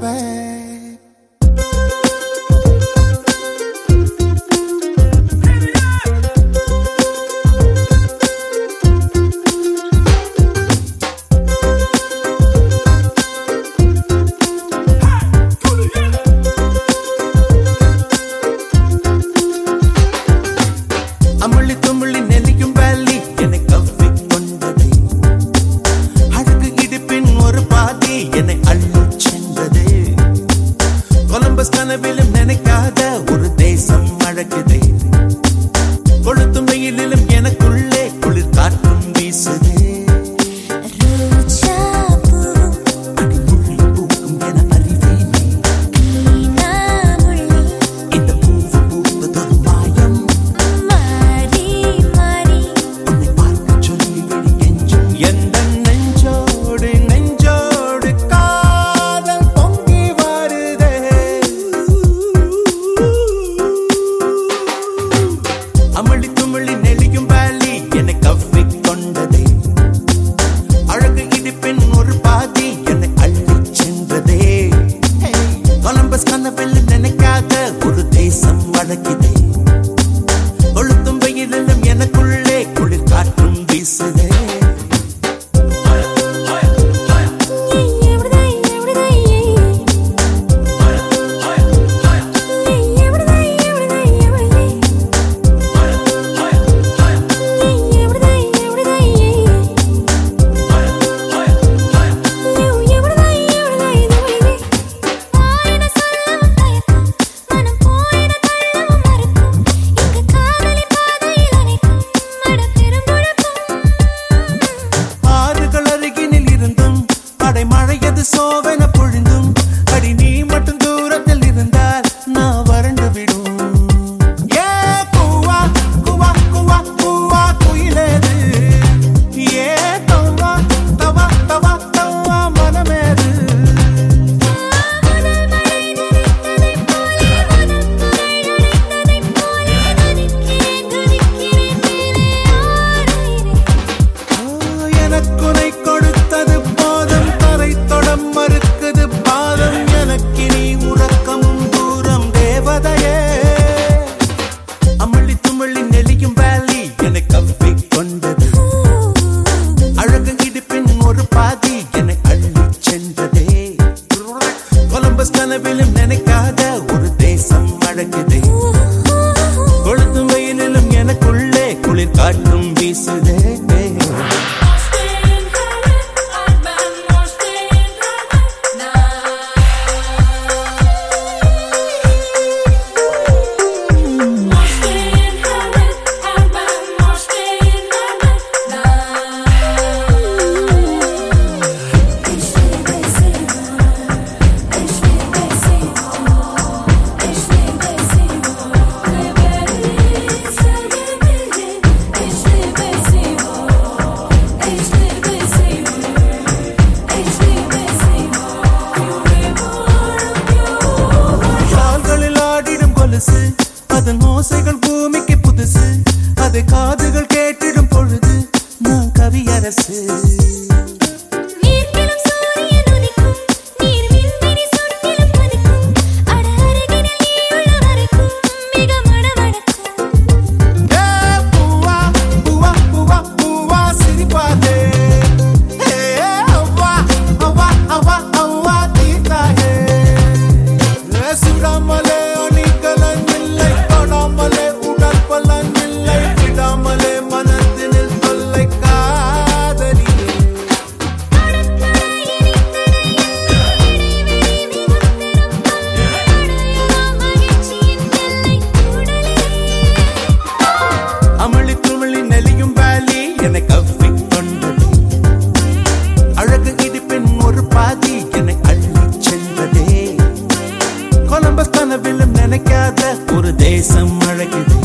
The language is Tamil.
Bye. que te de quitar Columbus கனவிலும் நினைக்காத ஒரு தேசம் அழகுதே கொளுத்தும் வெயிலிலும் எனக்குள்ளே குளிர் காற்றும் வீசுதே. ഓസകൾ நம்ம கனவிலும் நினைக்காத ஒரு தேசம் அழைக்குது